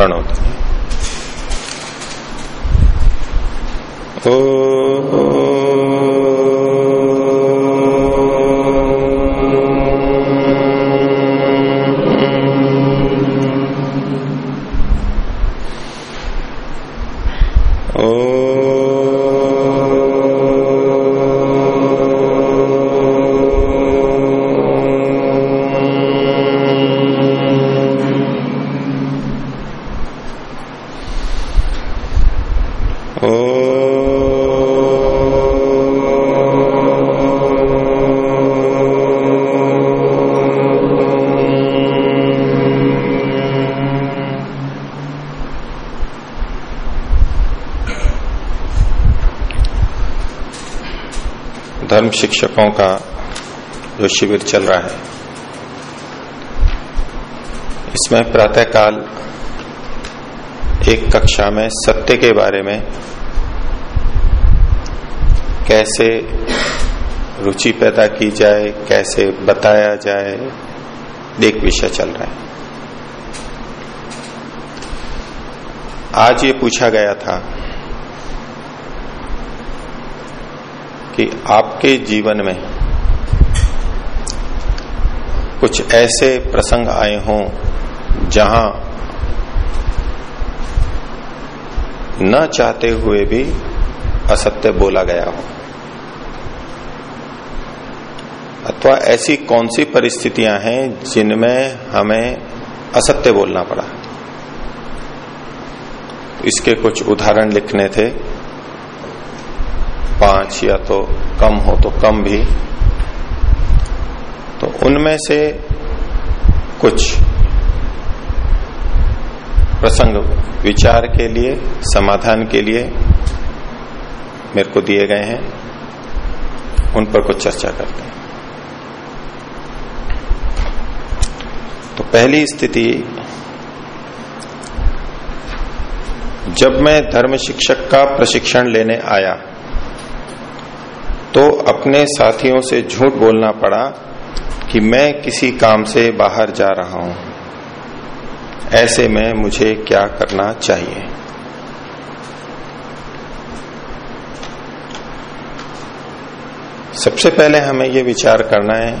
प्रणोदनी ओ शिक्षकों का जो शिविर चल रहा है। इसमें प्रातःकाल एक कक्षा में सत्य के बारे में कैसे रुचि पैदा की जाए, कैसे बताया जाए, एक विषय चल रहा है। आज ये पूछा गया था कि आपके जीवन में कुछ ऐसे प्रसंग आए हों जहाँ न चाहते हुए भी असत्य बोला गया हो। अथवा ऐसी कौन सी परिस्थितियाँ हैं जिनमें हमें असत्य बोलना पड़ा? इसके कुछ उदाहरण लिखने थे। पाँच या तो कम हो तो कम भी। तो उनमें से कुछ प्रसंग विचार के लिए, समाधान के लिए मेरे को दिए गए हैं। उन पर कुछ चर्चा करते हैं। तो पहली स्थिति, जब मैं धर्म शिक्षक का प्रशिक्षण लेने आया तो अपने साथियों से झूठ बोलना पड़ा कि मैं किसी काम से बाहर जा रहा हूँ। ऐसे में मुझे क्या करना चाहिए? सबसे पहले हमें ये विचार करना है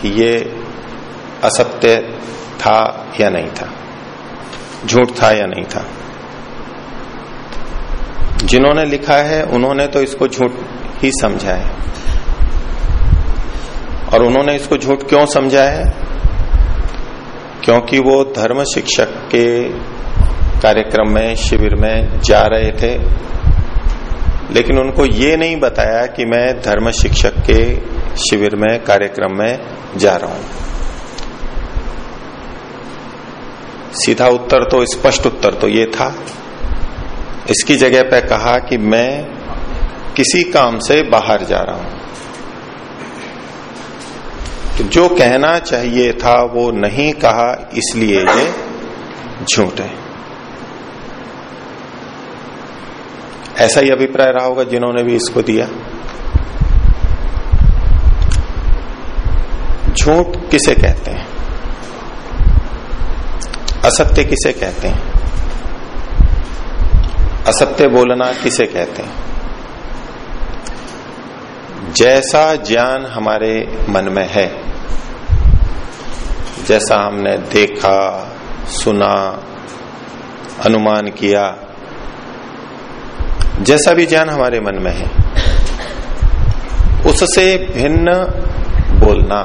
कि ये असत्य था या नहीं था? झूठ था या नहीं था? जिन्होंने लिखा है, उन्होंने तो इसको झूठ ही समझा है। और उन्होंने इसको झूठ क्यों समझा है? क्योंकि वो धर्म शिक्षक के कार्यक्रम में, शिविर में जा रहे थे। लेकिन उनको ये नहीं बताया कि मैं धर्म शिक्षक के शिविर में, कार्यक्रम में जा रहा हूँ। सीधा उत्तर तो स्पष्ट उत्तर तो ये था। इसकी जगह पे कहा कि मैं किसी काम से बाहर जा रहा हूँ। तो जो कहना चाहिए था, वो नहीं कहा, इसलिए ये झूठ है। ऐसा ही अभिप्राय रहा होगा जिन्होंने भी इसको दिया। झूठ किसे कहते हैं? असत्य किसे कहते हैं? असत्य बोलना किसे कहते हैं? जैसा ज्ञान हमारे मन में है, जैसा हमने देखा, सुना, अनुमान किया, जैसा भी ज्ञान हमारे मन में है, उससे भिन्न बोलना,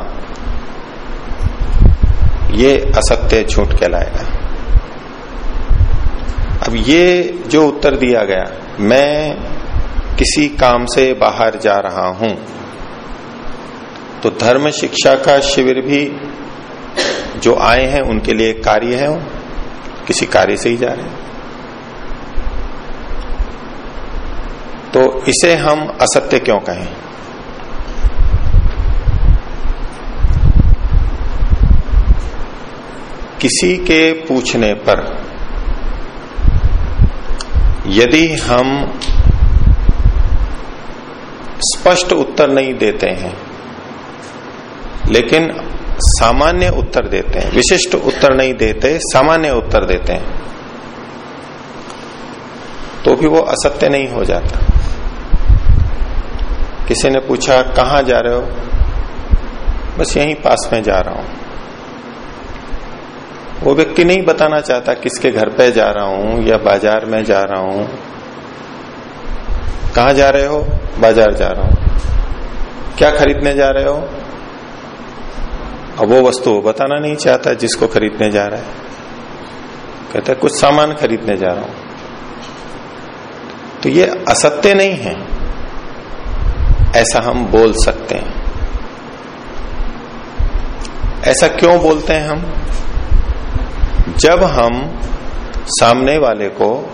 ये असत्य झूठ कहलाएगा। अब ये जो उत्तर दिया गया, मैं किसी काम से बाहर जा रहा हूँ। तो धर्म शिक्षा का शिविर भी जो आए हैं, उनके लिए कार्य है किसी कार्य से ही जा रहे हैं। तो इसे हम असत्य क्यों कहें? किसी के पूछने पर यदि हम स्पष्ट उत्तर नहीं देते हैं। लेकिन सामान्य उत्तर देते हैं। विशिष्ट उत्तर नहीं देते, सामान्य उत्तर देते हैं। तो भी वो असत्य नहीं हो जाता। किसी ने पूछा, कहाँ जा रहे हो? बस यहीं पास में जा रहा हूँ। वो व्यक्ति नहीं बताना चाहता किसके घर पे जा रहा हूँ या बाज़ार में जा रहा हूँ। कहा जा रहे हो? बाज़ार जा रहा हूँ। क्या खरीदने जा रहे हो? अब वो वस्तु बताना नहीं चाहता जिसको खरीदने जा रहा है। कहता है, कुछ सामान खरीदने जा रहा हूँ। तो ये असत्य नहीं है। ऐसा हम बोल सकते हैं। ऐसा क्यों बोलते हैं हम? जब हम सामने वाले को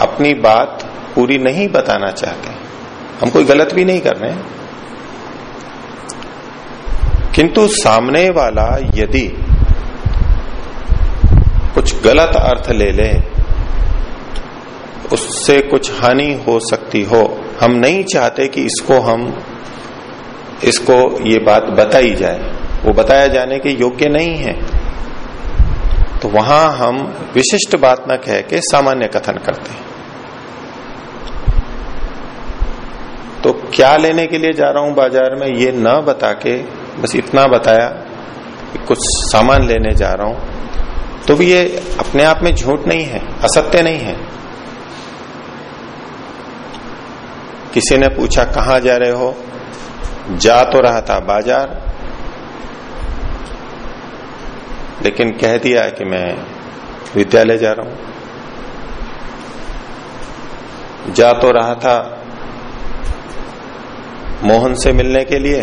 अपनी बात पूरी नहीं बताना चाहते। हम कोई गलत भी नहीं कर रहे हैं। किंतु सामने वाला यदि कुछ गलत अर्थ ले ले, उससे कुछ हानि हो सकती हो। हम नहीं चाहते कि इसको हम, इसको ये बात बताई जाए। वो बताया जाने के योग्य नहीं है। तो वहाँ हम विशिष्ट बात न कह के सामान्य कथन करते हैं। तो क्या लेने के लिए जा रहा हूँ बाज़ार में? ये न बता के बस इतना बताया कि कुछ सामान लेने जा रहा हूँ। तो भी ये अपने आप में झूठ नहीं है, असत्य नहीं है। किसी ने पूछा, कहाँ जा रहे हो? जा तो रहा था बाज़ार। लेकिन कह दिया कि मैं विद्यालय जा रहा हूँ। जा तो रहा था मोहन से मिलने के लिए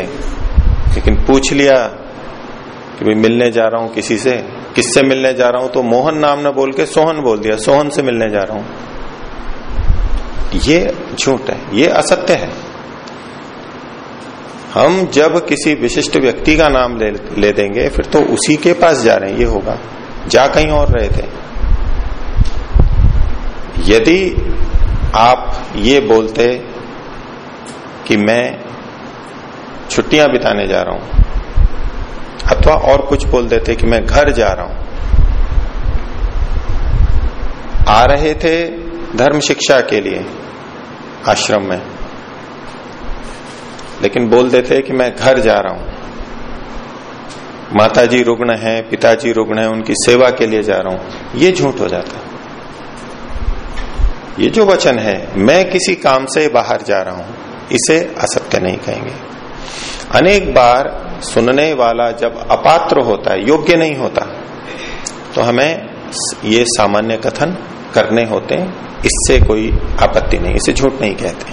लेकिन पूछ लिया कि भाई मिलने जा रहा हूँ किसी से। किससे मिलने जा रहा हूँ? तो मोहन नाम ना बोल के सोहन बोल दिया सोहन से मिलने जा रहा हूँ। ये झूठ है ये असत्य है। हम जब किसी विशिष्ट व्यक्ति का नाम ले, ले देंगे फिर तो उसी के पास जा रहे हैं ये होगा। जा कहीं और रहे थे। यदि आप ये बोलते कि मैं छुट्टियाँ बिताने जा रहा हूँ। अथवा और कुछ बोल देते कि मैं घर जा रहा हूँ। आ रहे थे धर्म शिक्षा के लिए आश्रम में। लेकिन बोल देते कि मैं घर जा रहा हूँ। माताजी रुग्ण है, पिताजी रुग्ण है, उनकी सेवा के लिए जा रहा हूँ। ये झूठ हो जाता ये जो वचन है, मैं किसी काम से बाहर जा रहा हूँ, इसे असत्य नहीं कहेंगे। अनेक बार सुनने वाला जब अपात्र होता है, योग्य नहीं होता तो हमें ये सामान्य कथन करने होते हैं। इससे कोई आपत्ति नहीं, इसे झूठ नहीं कहते।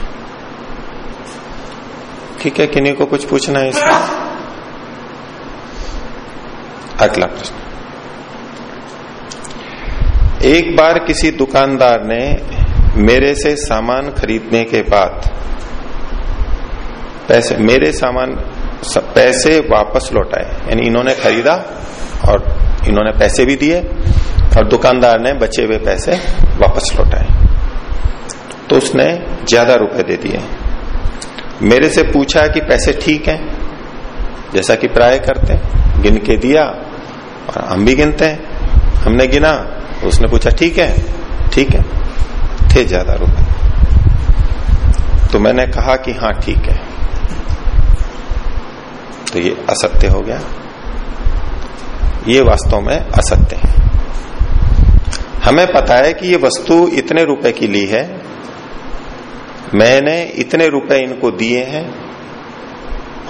ठीक है, किन्हीं को कुछ पूछना है इसमें अगला प्रश्न। एक बार किसी दुकानदार ने मेरे से सामान खरीदने के बाद, पैसे, मेरे सामान पैसे वापस लौटाए यानी इन्होंने खरीदा और इन्होंने पैसे भी दिए और दुकानदार ने बचे हुए पैसे वापस लौटाए तो उसने ज़्यादा रुपए दे दिए। मेरे से पूछा कि पैसे ठीक हैं? जैसा कि प्राय करते गिन के दिया और हम भी गिनते हैं। हमने गिना, उसने पूछा, ठीक है ठीक है, थे ज़्यादा रुपए। तो मैंने कहा कि हाँ ठीक है। तो ये असत्य हो गया। ये वास्तव में असत्य है। हमें पता है कि ये वस्तु इतने रुपए की ली है। मैंने इतने रुपए इनको दिए हैं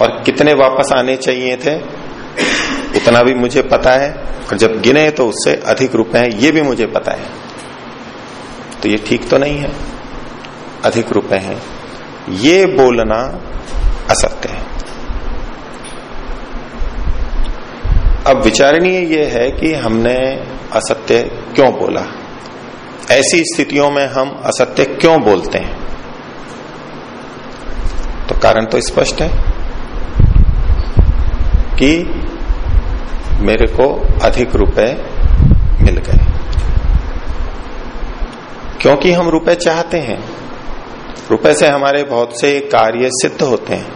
और कितने वापस आने चाहिए थे, उतना भी मुझे पता है। और जब गिने तो उससे अधिक रुपए हैं, ये भी मुझे पता है। तो ये ठीक तो नहीं है। अधिक रुपए हैं। ये बोलना असत्य है। अब विचारणीय ये है कि हमने असत्य क्यों बोला? ऐसी स्थितियों में हम असत्य क्यों बोलते हैं? तो कारण तो स्पष्ट है कि मेरे को अधिक रुपए मिल गए। क्योंकि हम रुपए चाहते हैं। रुपए से हमारे बहुत से कार्य सिद्ध होते हैं।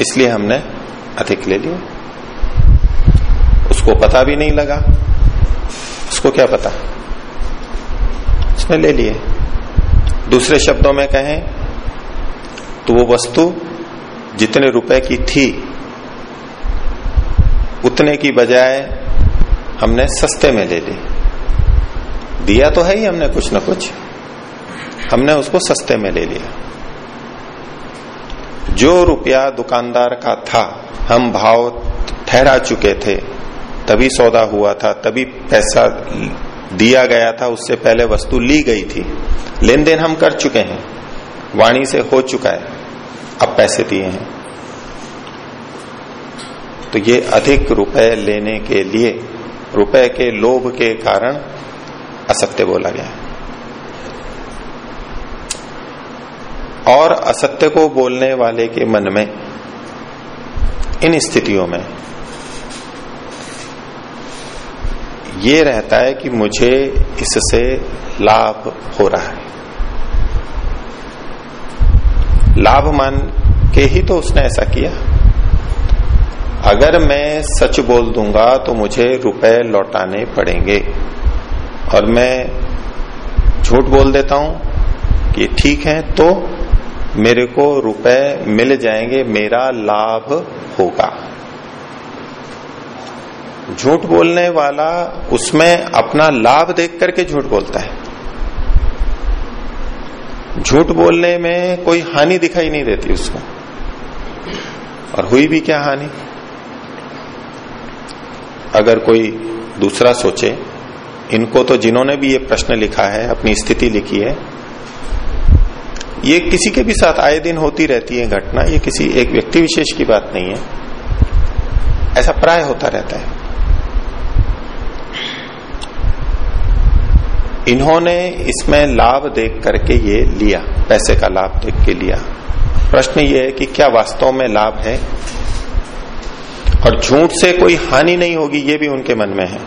इसलिए हमने अधिक ले लिए। उसको पता भी नहीं लगा। उसको क्या पता? उसने ले लिए। दूसरे शब्दों में कहें तो वो वस्तु जितने रुपए की थी, उतने की बजाय हमने सस्ते में ले ली। दिया तो है ही हमने कुछ ना कुछ। हमने उसको सस्ते में ले लिया। जो रुपया दुकानदार का था, हम भाव ठहरा चुके थे। तभी सौदा हुआ था, तभी पैसा दिया गया था, उससे पहले वस्तु ली गई थी। लेन देन हम कर चुके हैं, वाणी से हो चुका है, अब पैसे दिए हैं। तो ये अधिक रुपए लेने के लिए, रुपए के लोभ के कारण असत्य बोला गया और असत्य को बोलने वाले के मन में, इन स्थितियों में ये रहता है कि मुझे इससे लाभ हो रहा है। लाभ मान के ही तो उसने ऐसा किया। अगर मैं सच बोल दूँगा तो मुझे रुपए लौटाने पड़ेंगे। और मैं झूठ बोल देता हूँ कि ठीक है तो मेरे को रुपए मिल जाएँगे, मेरा लाभ होगा। झूठ बोलने वाला उसमें अपना लाभ देख करके झूठ बोलता है। झूठ बोलने में कोई हानि दिखाई नहीं देती उसको। और हुई भी क्या हानि? अगर कोई दूसरा सोचे, इनको तो जिन्होंने भी ये प्रश्न लिखा है, अपनी स्थिति लिखी है, ये किसी के भी साथ आए दिन होती रहती है घटना, ये किसी एक व्यक्ति विशेष की बात नहीं है। ऐसा प्राय होता रहता है। इन्होंने इसमें लाभ देख करके ये लिया, पैसे का लाभ देख के लिया। प्रश्न ये है कि क्या वास्तव में लाभ है? और झूठ से कोई हानि नहीं होगी, ये भी उनके मन में है।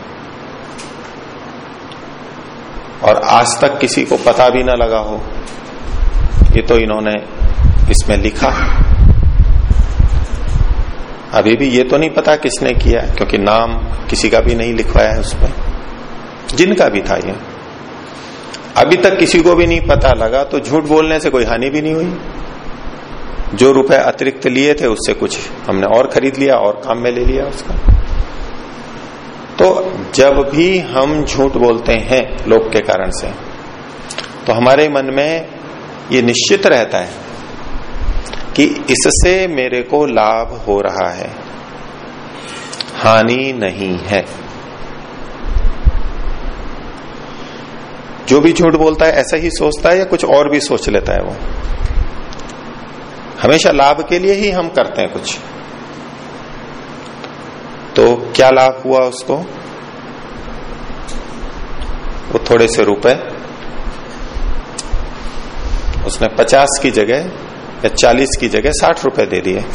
और आज तक किसी को पता भी ना लगा हो, ये तो इन्होंने इसमें लिखा। अभी भी ये तो नहीं पता किसने किया, क्योंकि नाम किसी का भी नहीं लिखवाया है उसमें जिनका भी था ये। अभी तक किसी को भी नहीं पता लगा तो झूठ बोलने से कोई हानि भी नहीं हुई। जो रुपए अतिरिक्त लिए थे, उससे कुछ हमने और खरीद लिया, और काम में ले लिया उसका। तो जब भी हम झूठ बोलते हैं लोभ के कारण से तो हमारे मन में ये निश्चित रहता है कि इससे मेरे को लाभ हो रहा है। हानि नहीं है। जो भी झूठ बोलता है, ऐसा ही सोचता है या कुछ और भी सोच लेता है वो? हमेशा लाभ के लिए ही हम करते हैं कुछ। तो क्या लाभ हुआ उसको? वो थोड़े से रुपए। उसने पचास की जगह या चालीस की जगह साठ रुपए दे दिए।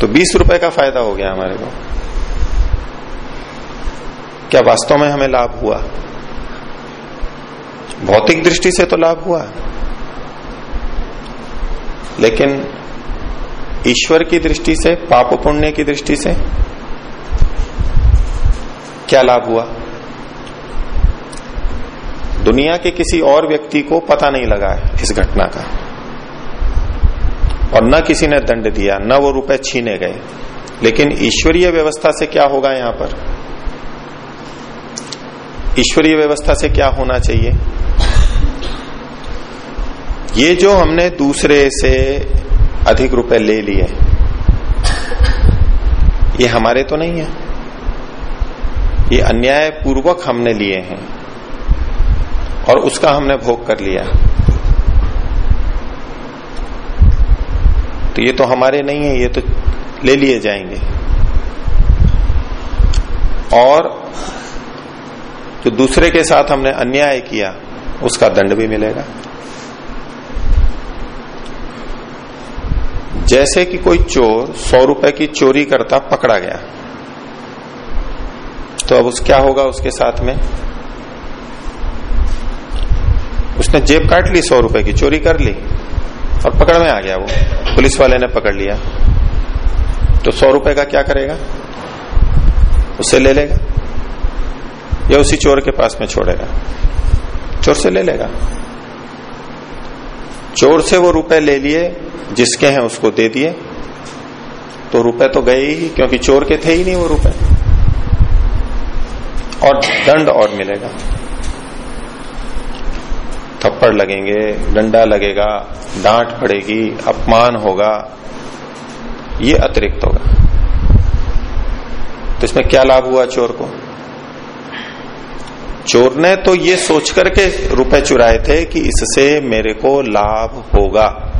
तो बीस रुपए का फ़ायदा हो गया हमारे को। क्या वास्तव में हमें लाभ हुआ? भौतिक दृष्टि से तो लाभ हुआ। लेकिन ईश्वर की दृष्टि से, पाप पुण्य की दृष्टि से क्या लाभ हुआ? दुनिया के किसी और व्यक्ति को पता नहीं लगा है इस घटना का। और न किसी ने दंड दिया, न वो रुपए छीने गए। लेकिन ईश्वरीय व्यवस्था से क्या होगा यहाँ पर? ईश्वरीय व्यवस्था से क्या होना चाहिए? ये जो हमने दूसरे से अधिक रुपए ले लिए, ये हमारे तो नहीं है। ये अन्याय पूर्वक हमने लिए हैं और उसका हमने भोग कर लिया। तो ये तो हमारे नहीं है, ये तो ले लिए जाएँगे। और जो दूसरे के साथ हमने अन्याय किया, उसका दंड भी मिलेगा। जैसे कि कोई चोर सौ रुपए की चोरी करता पकड़ा गया। तो अब उस क्या होगा उसके साथ में? उसने जेब काट ली सौ रुपए की, चोरी कर ली और पकड़ में आ गया वो। पुलिस वाले ने पकड़ लिया। तो सौ रुपए का क्या करेगा? उससे ले लेगा या उसी चोर के पास में छोड़ेगा? चोर से ले लेगा। चोर से वो रुपए ले लिए, जिसके हैं उसको दे दिए। तो रुपए तो गए ही, क्योंकि चोर के थे ही नहीं वो रुपए। और दंड और मिलेगा। थप्पड़ लगेंगे, डंडा लगेगा, डांट पड़ेगी, अपमान होगा, ये अतिरिक्त होगा। तो इसमें क्या लाभ हुआ चोर को? चोर ने तो ये सोच करके रुपए चुराए थे कि इससे मेरे को लाभ होगा।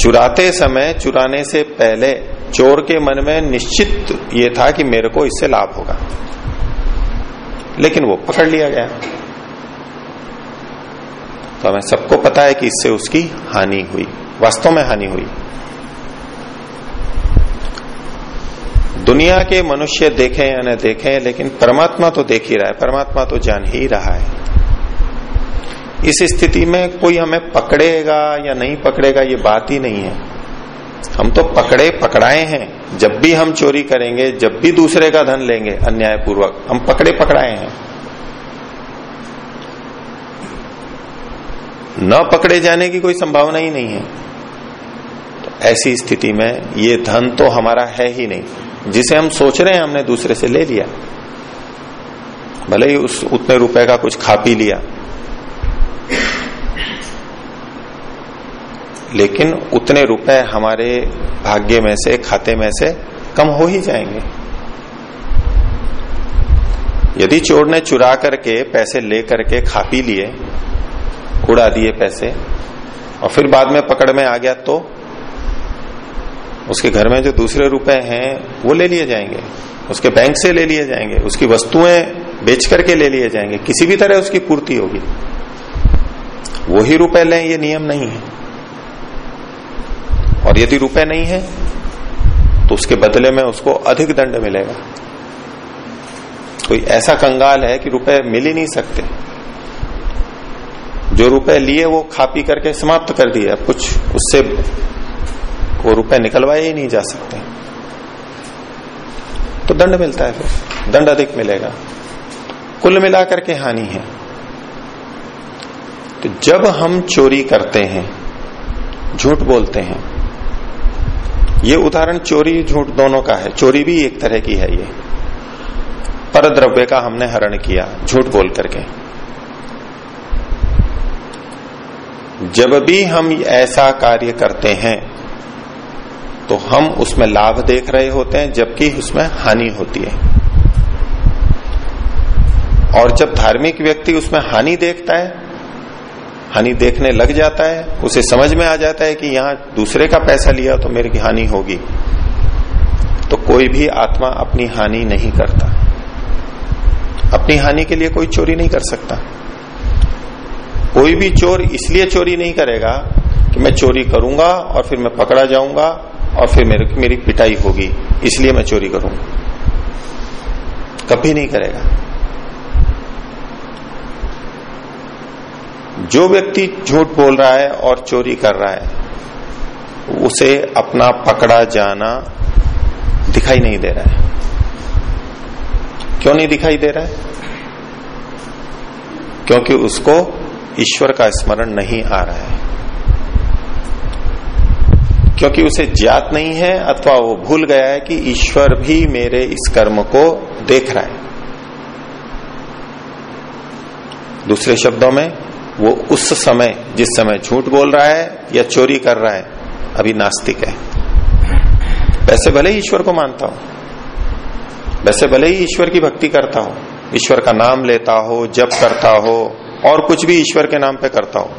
चुराते समय, चुराने से पहले चोर के मन में निश्चित ये था कि मेरे को इससे लाभ होगा। लेकिन वो पकड़ लिया गया। तो हमें सबको पता है कि इससे उसकी हानि हुई। वास्तव में हानि हुई। दुनिया के मनुष्य देखें या न देखें, लेकिन परमात्मा तो देख ही रहा है, परमात्मा तो जान ही रहा है। इस स्थिति में कोई हमें पकड़ेगा या नहीं पकड़ेगा, ये बात ही नहीं है। हम तो पकड़े पकड़ाए हैं, जब भी हम चोरी करेंगे, जब भी दूसरे का धन लेंगे अन्याय पूर्वक हम पकड़े पकड़ाए हैं। न पकड़े जाने की कोई संभावना ही नहीं है। तो ऐसी स्थिति में ये धन तो हमारा है ही नहीं। जिसे हम सोच रहे हैं हमने दूसरे से ले लिया। भले ही उस उतने रुपए का कुछ खा पी लिया। लेकिन उतने रुपए हमारे भाग्य में से, खाते में से कम हो ही जाएँगे। यदि चोर ने चुरा करके पैसे ले करके खा पी लिए, उड़ा दिए पैसे, और फिर बाद में पकड़ में आ गया तो उसके घर में जो दूसरे रुपए हैं, वो ले लिए जाएँगे। उसके बैंक से ले लिए जाएँगे। उसकी वस्तुएँ बेच करके ले लिए जाएँगे। किसी भी तरह उसकी पूर्ति होगी। वो ही रुपए लें, ये नियम नहीं है। और यदि रुपए नहीं है तो उसके बदले में उसको अधिक दंड मिलेगा। कोई ऐसा कंगाल है कि रुपए मिल ही नहीं सकते। जो रुपए लिए, वो खा पी करके समाप्त कर दिए। कुछ उससे वो रुपए निकलवाए ही नहीं जा सकते। तो दंड मिलता है फिर। दंड अधिक मिलेगा। कुल मिलाकर के हानि है। तो जब हम चोरी करते हैं, झूठ बोलते हैं, ये उदाहरण चोरी झूठ दोनों का है। चोरी भी एक तरह की है ये। पर द्रव्य का हमने हरण किया, झूठ बोल करके। जब भी हम ऐसा कार्य करते हैं तो हम उसमें लाभ देख रहे होते हैं, जबकि उसमें हानि होती है। और जब धार्मिक व्यक्ति उसमें हानि देखता है, हानि देखने लग जाता है, उसे समझ में आ जाता है कि यहाँ दूसरे का पैसा लिया तो मेरी हानि होगी। तो कोई भी आत्मा अपनी हानि नहीं करता। अपनी हानि के लिए कोई चोरी नहीं कर सकता। कोई भी चोर इसलिए चोरी नहीं करेगा कि मैं चोरी करूँगा और फिर मैं पकड़ा जाऊँगा और फिर मेरे, मेरी पिटाई होगी, इसलिए मैं चोरी करूँगा। कभी नहीं करेगा। जो व्यक्ति झूठ बोल रहा है और चोरी कर रहा है, उसे अपना पकड़ा जाना दिखाई नहीं दे रहा है। क्यों नहीं दिखाई दे रहा है? क्योंकि उसको ईश्वर का स्मरण नहीं आ रहा है। क्योंकि उसे ज्ञात नहीं है अथवा वो भूल गया है कि ईश्वर भी मेरे इस कर्म को देख रहा है। दूसरे शब्दों में, वो उस समय, जिस समय झूठ बोल रहा है या चोरी कर रहा है, अभी नास्तिक है। वैसे भले ही ईश्वर को मानता हो, वैसे भले ही ईश्वर की भक्ति करता हो, ईश्वर का नाम लेता हो, जप करता हो, और कुछ भी ईश्वर के नाम पे करता हो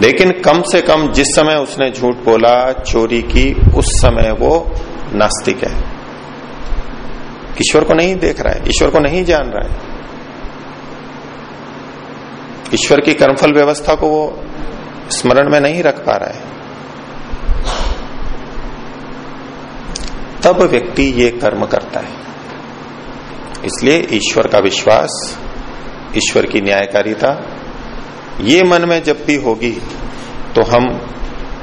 लेकिन कम से कम जिस समय उसने झूठ बोला, चोरी की, उस समय वो नास्तिक है। ईश्वर को नहीं देख रहा है, ईश्वर को नहीं जान रहा है। ईश्वर की कर्मफल व्यवस्था को वो स्मरण में नहीं रख पा रहा है। तब व्यक्ति ये कर्म करता है। इसलिए ईश्वर का विश्वास, ईश्वर की न्यायकारिता ये मन में जब भी होगी तो हम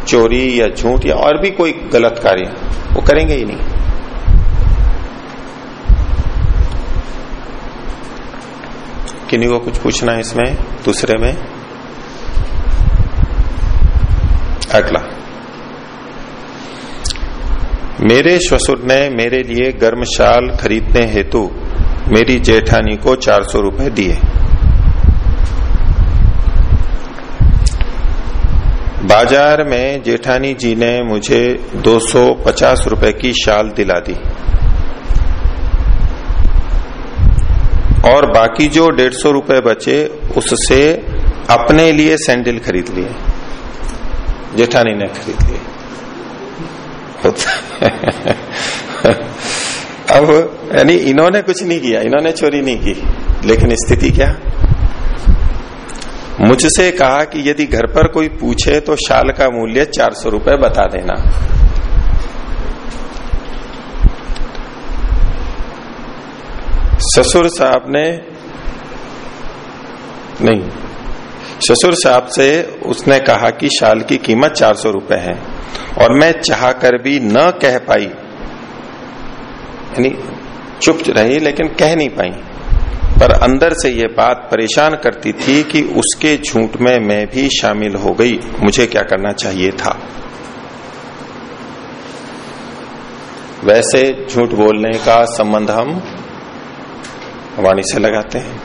चोरी या झूठ या और भी कोई गलत कार्य, वो करेंगे ही नहीं। किन्हीं को कुछ पूछना है इसमें? दूसरे में? अगला। मेरे ससुर ने मेरे लिए गर्म शाल खरीदने हेतु मेरी जेठानी को चार सौ रुपये दिए। बाज़ार में जेठानी जी ने मुझे 250 रुपए की शाल दिला दी। और बाकी जो डेढ़ सौ रुपए बचे, उससे अपने लिए सैंडल खरीद लिए। जेठानी ने खरीद लिए। अब यानी इन्होंने कुछ नहीं किया, इन्होंने चोरी नहीं की, लेकिन स्थिति क्या? मुझसे कहा कि यदि घर पर कोई पूछे तो शाल का मूल्य चार सौ रुपये बता देना। ससुर साहब ने नहीं। ससुर साहब से उसने कहा कि शाल की कीमत चार सौ रुपये है और मैं चाह कर भी न कह पाई। यानी चुप रही लेकिन कह नहीं पाई। पर अंदर से ये बात परेशान करती थी कि उसके झूठ में मैं भी शामिल हो गई। मुझे क्या करना चाहिए था? वैसे झूठ बोलने का संबंध हम वाणी से लगाते हैं।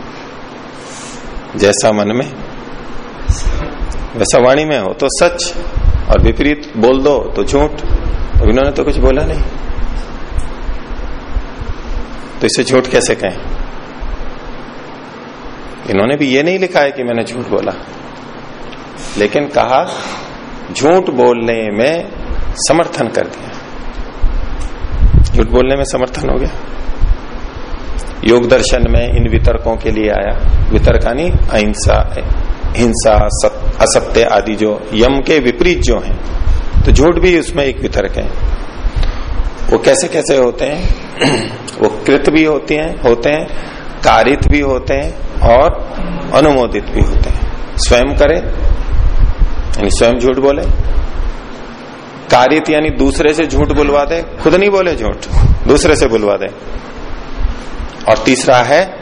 जैसा मन में, वैसा वाणी में हो तो सच और विपरीत बोल दो तो झूठ। इन्होंने तो कुछ बोला नहीं। तो इसे झूठ कैसे कहें? इन्होंने भी ये नहीं लिखा है कि मैंने झूठ बोला। लेकिन कहा, झूठ बोलने में समर्थन कर दिया। झूठ बोलने में समर्थन हो गया। योग दर्शन में इन वितर्कों के लिए आया। वितर्कानी अहिंसा, हिंसा असत्य आदि जो यम के विपरीत जो हैं तो झूठ भी उसमें एक वितर्क है। वो कैसे कैसे होते हैं? वो कृत भी होते हैं होते हैं, कारित भी होते हैं और अनुमोदित भी होते हैं। स्वयं करे, यानी स्वयं झूठ बोले। कारित यानी दूसरे से झूठ बुलवा दे, खुद नहीं बोले झूठ, दूसरे से बुलवा दे। और तीसरा है,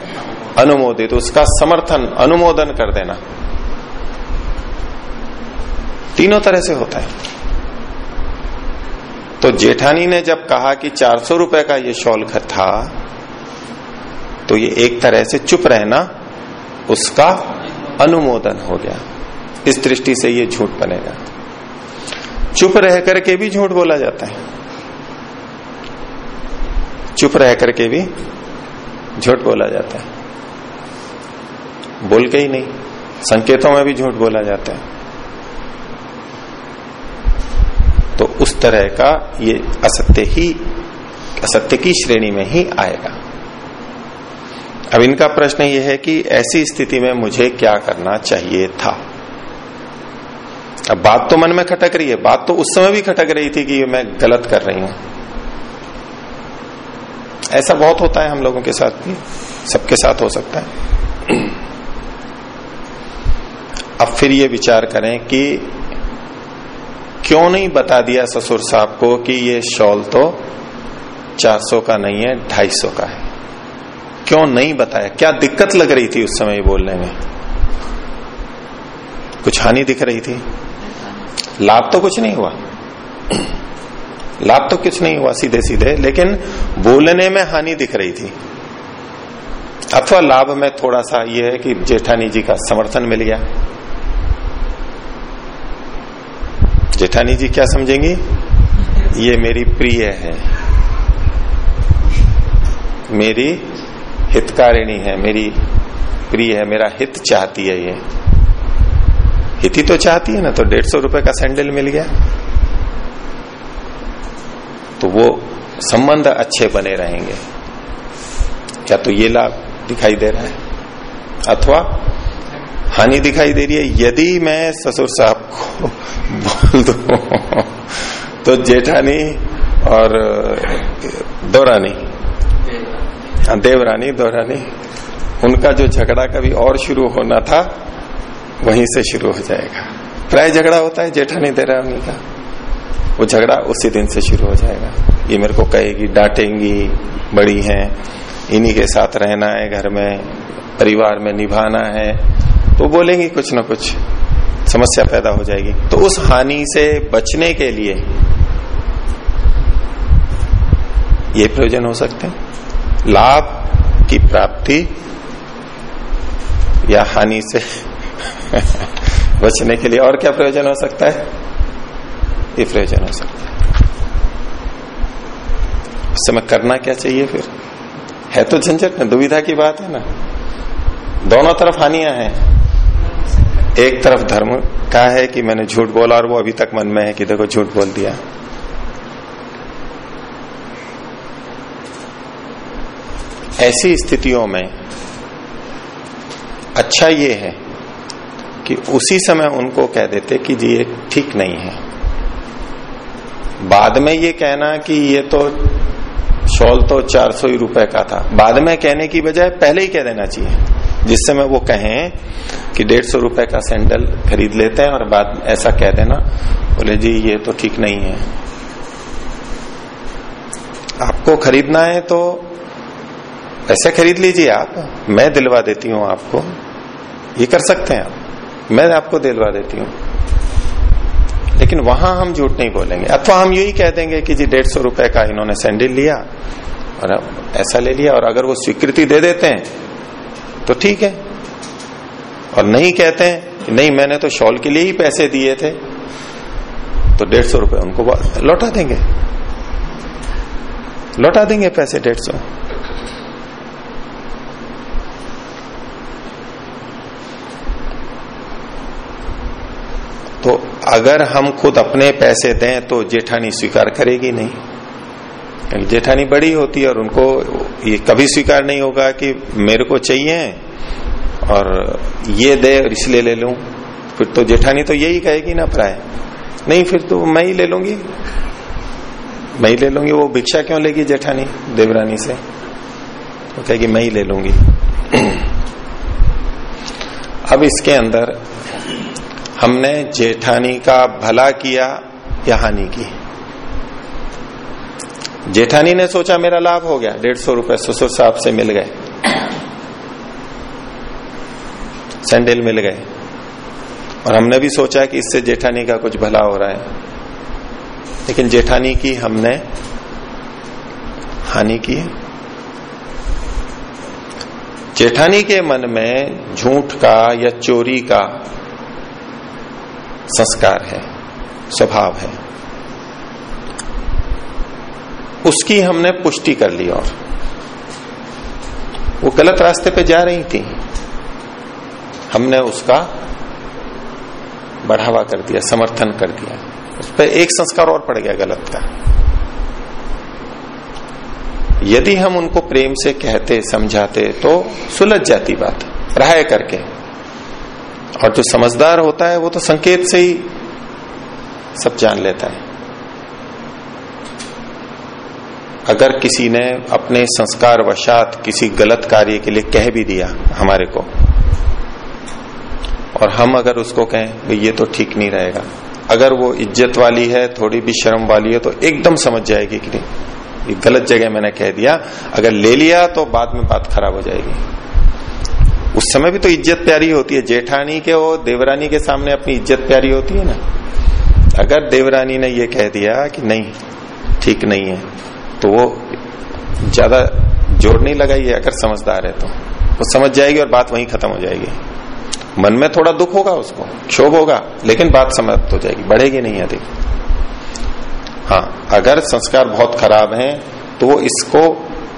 अनुमोदित, उसका समर्थन, अनुमोदन कर देना। तीनों तरह से होता है। तो जेठानी ने जब कहा कि चार सौ रुपए का ये शॉल था तो ये एक तरह से चुप रहना उसका अनुमोदन हो गया। इस दृष्टि से ये झूठ बनेगा। चुप रह करके भी झूठ बोला जाता है। चुप रह करके भी झूठ बोला जाता है। बोल के ही नहीं, संकेतों में भी झूठ बोला जाता है। तो उस तरह का ये असत्य ही, असत्य की श्रेणी में ही आएगा। अब इनका प्रश्न यह है कि ऐसी स्थिति में मुझे क्या करना चाहिए था? अब बात तो मन में खटक रही है, बात तो उस समय भी खटक रही थी कि मैं गलत कर रही हूँ। ऐसा बहुत होता है हम लोगों के साथ भी, सबके साथ हो सकता है। अब फिर ये विचार करें कि क्यों नहीं बता दिया ससुर साहब को कि ये शॉल तो 400 का नहीं है 250 का है? क्यों नहीं बताया? क्या दिक्कत लग रही थी उस समय बोलने में? कुछ हानि दिख रही थी? लाभ तो कुछ नहीं हुआ। लाभ तो कुछ नहीं हुआ सीधे सीधे लेकिन बोलने में हानि दिख रही थी। अथवा लाभ में थोड़ा सा ये है कि जेठानी जी का समर्थन मिल गया। जेठानी जी क्या समझेंगी? ये मेरी प्रिय है। मेरी हितकारिणी है, मेरी प्रिय है, मेरा हित चाहती है ये। हित ही तो चाहती है ना तो डेढ़ सौ रुपए का सैंडल मिल गया। तो वो संबंध अच्छे बने रहेंगे। क्या तो ये लाभ दिखाई दे रहा है? अथवा हानि दिखाई दे रही है, यदि मैं ससुर साहब को बोल दू तो जेठानी और दोरानी देवरानी, दोहरानी, उनका जो झगड़ा कभी और शुरू होना था, वहीं से शुरू हो जाएगा। प्राय झगड़ा होता है, जेठा नहीं दे रहा उन्हीं का वो झगड़ा उसी दिन से शुरू हो जाएगा। ये मेरे को कहेगी, डांटेंगी, बड़ी हैं, इन्हीं के साथ रहना है घर में, परिवार में निभाना है। तो बोलेंगी कुछ ना कुछ, समस्या पैदा हो जाएगी। तो उस हानि से बचने के लिए ये प्रयोजन हो सकते हैं। लाभ की प्राप्ति या हानि से बचने के लिए और क्या प्रयोजन हो सकता है? ये प्रयोजन हो सकता है। उस समय करना क्या चाहिए फिर? है तो झंझट ना, दुविधा की बात है ना। दोनों तरफ़ हानियाँ हैं। एक तरफ़ धर्म का है कि मैंने झूठ बोला और वो अभी तक मन में है कि देखो झूठ बोल दिया। ऐसी स्थितियों में अच्छा ये है कि उसी समय उनको कह देते कि जी ये ठीक नहीं है। बाद में ये कहना कि ये तो शॉल तो चार सौ ही रुपए का था। बाद में कहने की बजाय पहले ही कह देना चाहिए जिस समय वो कहें कि डेढ़ सौ रुपए का सैंडल खरीद लेते हैं और बाद ऐसा कह देना, बोले जी ये तो ठीक नहीं है। आपको खरीदना है तो ऐसे खरीद लीजिए आप। मैं दिलवा देती हूँ आपको। ये कर सकते हैं आप। मैं आपको दिलवा देती हूँ। लेकिन वहाँ हम झूठ नहीं बोलेंगे। अथवा हम यही कह देंगे कि जी डेढ़ सौ रुपए का इन्होंने सैंडल लिया और ऐसा ले लिया और अगर वो स्वीकृति दे देते हैं तो ठीक है। और नहीं कहते हैं नहीं मैंने तो शॉल के लिए ही पैसे दिए थे तो डेढ़ सौ रुपए उनको लौटा देंगे। लौटा देंगे पैसे डेढ़ सौ। तो अगर हम खुद अपने पैसे दें तो जेठानी स्वीकार करेगी नहीं। जेठानी बड़ी होती है और उनको ये कभी स्वीकार नहीं होगा कि मेरे को चाहिए और ये दे और इसलिए ले लू। फिर तो जेठानी तो यही कहेगी ना प्राय। नहीं, फिर तो मैं ही ले लूँगी। मैं ही ले लूँगी, वो भिक्षा क्यों लेगी जेठानी देवरानी से? वो कहेगी, मैं ही ले लूँगी। अब इसके अंदर हमने जेठानी का भला किया या हानि की। जेठानी ने सोचा मेरा लाभ हो गया, डेढ़ सौ रुपए ससुर साहब से मिल गए। सैंडल मिल गए। और हमने भी सोचा कि इससे जेठानी का कुछ भला हो रहा है। लेकिन जेठानी की हमने हानि की जेठानी के मन में झूठ का या चोरी का संस्कार है, स्वभाव है। उसकी हमने पुष्टि कर ली और। वो गलत रास्ते पे जा रही थी। हमने उसका बढ़ावा कर दिया, समर्थन कर दिया। उस पर एक संस्कार और पड़ गया गलत का। यदि हम उनको प्रेम से कहते, समझाते तो सुलझ जाती बात, राय करके। और जो समझदार होता है वो तो संकेत से ही सब जान लेता है। अगर किसी ने अपने संस्कार वशात किसी गलत कार्य के लिए कह भी दिया हमारे को, और हम अगर उसको कहें तो ये तो ठीक नहीं रहेगा। अगर वो इज़्ज़त वाली है, थोड़ी भी शर्म वाली है तो एकदम समझ जाएगी कि नहीं, ये गलत जगह मैंने कह दिया, अगर ले लिया तो बाद में बात खराब हो जाएगी। उस समय भी तो इज़्ज़त प्यारी होती है। जेठानी के वो देवरानी के सामने अपनी इज़्ज़त प्यारी होती है ना? अगर देवरानी ने ये कह दिया कि नहीं, ठीक नहीं है तो वो ज़्यादा ज़ोर नहीं लगाई है अगर समझदार है तो। वो समझ जाएगी और बात वहीं खत्म हो जाएगी। मन में थोड़ा दुख होगा उसको, क्षोभ होगा, लेकिन बात समाप्त हो जाएगी, बढ़ेगी नहीं अधिक। हाँ अगर संस्कार बहुत खराब हैं तो वो इसको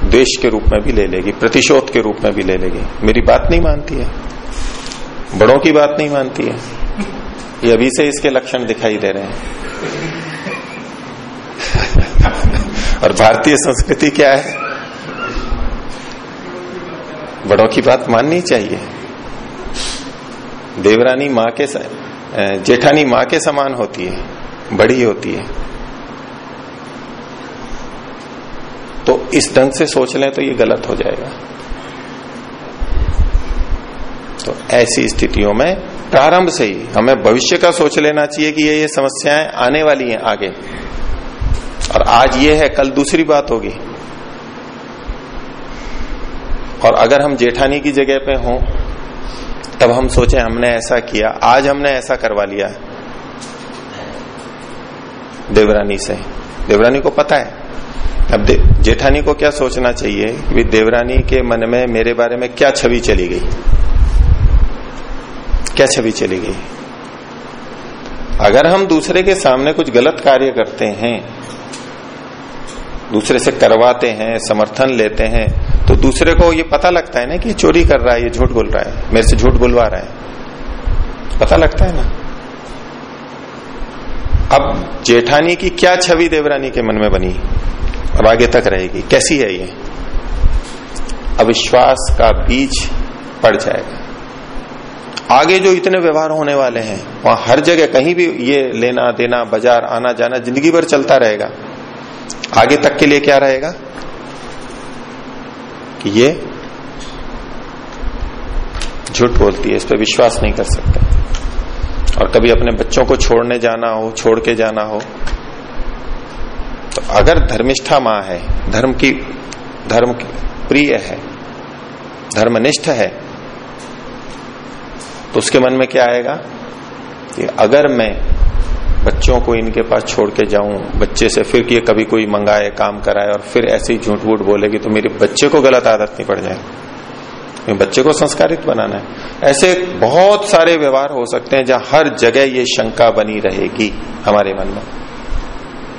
द्वेश के रूप में भी ले लेगी, प्रतिशोध के रूप में भी ले लेगी। मेरी बात नहीं मानती है। बड़ों की बात नहीं मानती है। ये अभी से इसके लक्षण दिखाई दे रहे हैं। और भारतीय संस्कृति क्या है? बड़ों की बात माननी चाहिए। देवरानी माँ के जेठानी माँ के समान होती है, बड़ी होती है। तो इस ढंग से सोच लें तो ये गलत हो जाएगा। तो ऐसी स्थितियों में प्रारंभ से ही हमें भविष्य का सोच लेना चाहिए कि ये ये समस्याएँ आने वाली हैं आगे। और आज ये है, कल दूसरी बात होगी। और अगर हम जेठानी की जगह पे हों, तब हम सोचे, हमने ऐसा किया, आज हमने ऐसा करवा लिया। देवरानी से। देवरानी को पता है। अब जेठानी को क्या सोचना चाहिए कि देवरानी के मन में, मेरे बारे में क्या छवि चली गई? क्या छवि चली गई? अगर हम दूसरे के सामने कुछ गलत कार्य करते हैं, दूसरे से करवाते हैं, समर्थन लेते हैं तो दूसरे को ये पता लगता है ना कि चोरी कर रहा है, ये झूठ बोल रहा है, मेरे से झूठ बुलवा रहा है। पता लगता है ना? अब जेठानी की क्या छवि देवरानी के मन में बनी? अब आगे तक रहेगी। कैसी है ये? अविश्वास का बीज पड़ जाएगा। आगे जो इतने व्यवहार होने वाले हैं, वहाँ हर जगह कहीं भी ये लेना, देना, बाज़ार, आना, जाना, ज़िंदगी भर चलता रहेगा। आगे तक के लिए क्या रहेगा? कि ये झूठ बोलती है, इस पर विश्वास नहीं कर सकते। और कभी अपने बच्चों को छोड़ने जाना हो, छोड़ के जाना हो अगर धर्मिष्ठा माँ है, धर्म की धर्म की प्रिय है, धर्मनिष्ठ है तो उसके मन में क्या आएगा? कि अगर मैं बच्चों को इनके पास छोड़ के जाऊँ, बच्चे से फिर ये कभी कोई मंगाए, काम कराए और फिर ऐसे ही झूठ वूठ बोलेगी तो मेरे बच्चे को गलत आदत नहीं पड़ जाए। बच्चे को संस्कारित बनाना है। ऐसे बहुत सारे व्यवहार हो सकते हैं जहाँ हर जगह ये शंका बनी रहेगी हमारे मन में।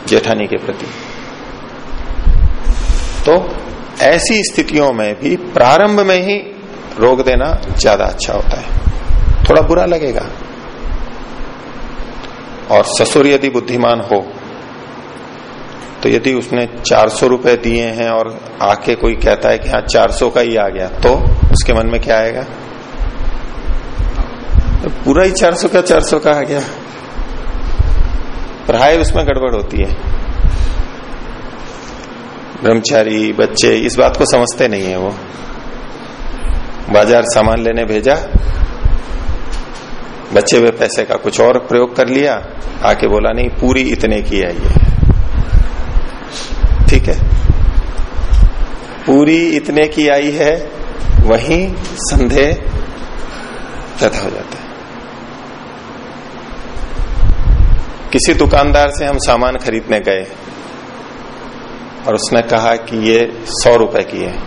जेठानी के प्रति। तो ऐसी स्थितियों में भी प्रारंभ में ही रोक देना ज़्यादा अच्छा होता है। थोड़ा बुरा लगेगा। और ससुर यदि बुद्धिमान हो तो यदि उसने चार सौ रुपए दिए हैं और आके कोई कहता है कि हाँ चार सौ का ही आ गया तो उसके मन में क्या आएगा? तो पूरा ही चार सौ का, चार सौ का आ गया। प्राय उसमें गड़बड़ होती है। ब्रह्मचारी, बच्चे, इस बात को समझते नहीं है वो। बाज़ार सामान लेने भेजा, बच्चे हुए पैसे का कुछ और प्रयोग कर लिया, आके बोला, नहीं, पूरी इतने की है ये। ठीक है। पूरी इतने की आई है, वहीं संदेह पैदा हो जाता है। किसी दुकानदार से हम सामान खरीदने गए और उसने कहा कि ये सौ रुपए की है।